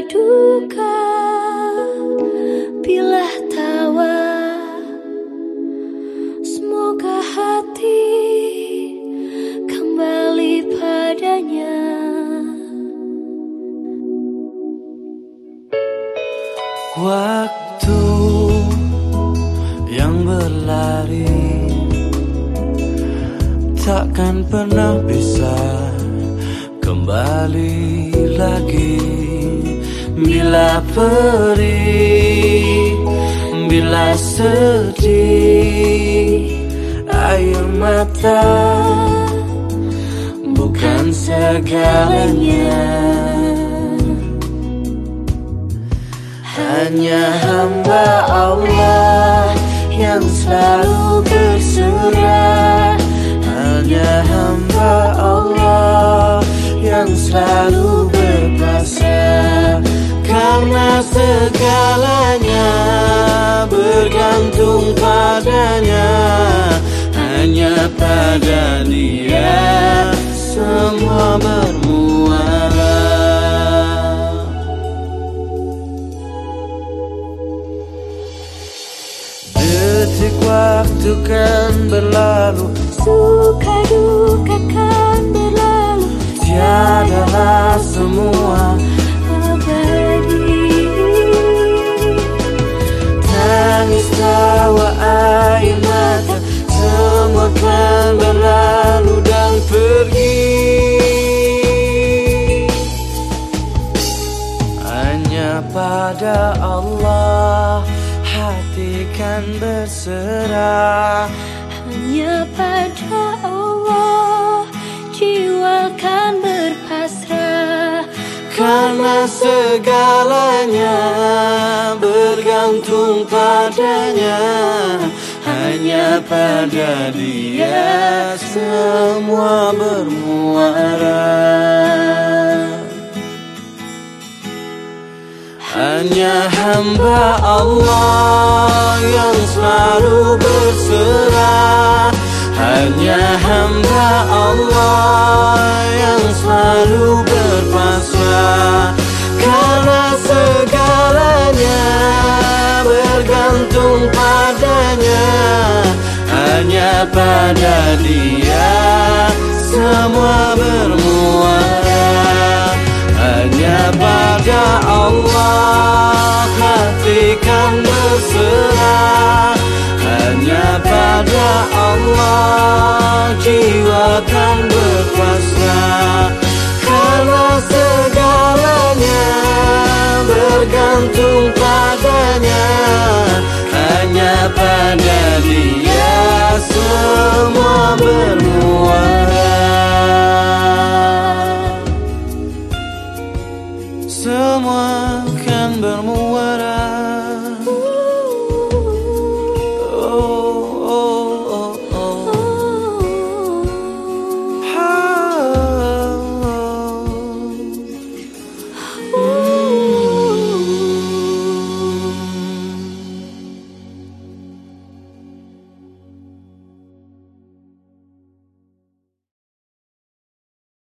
duka bila tawa. Semoga hati kembali padanya. Waktu yang berlari takkan pernah bisa kembali lagi bila perih bila sedih air mata bukan segalanya. Hanya hamba Allah yang selalu berserah segalanya bergantung padanya Hanya pada dia semua bermuara. Detik waktu kan berlalu. Suka duka kan berlalu pada Allah. Hati kan berserah. Hanya pada Allah jiwa kan berpasrah. Karena segalanya bergantung padanya. Hanya pada dia semua bermuara Hanya hamba Allah yang selalu berserah. Hanya hamba Allah yang selalu berpasrah Karena segalanya bergantung padanya. Hanya pada dia semua bermuara jiwa kan berpasrah Karena segalanya bergantung padanya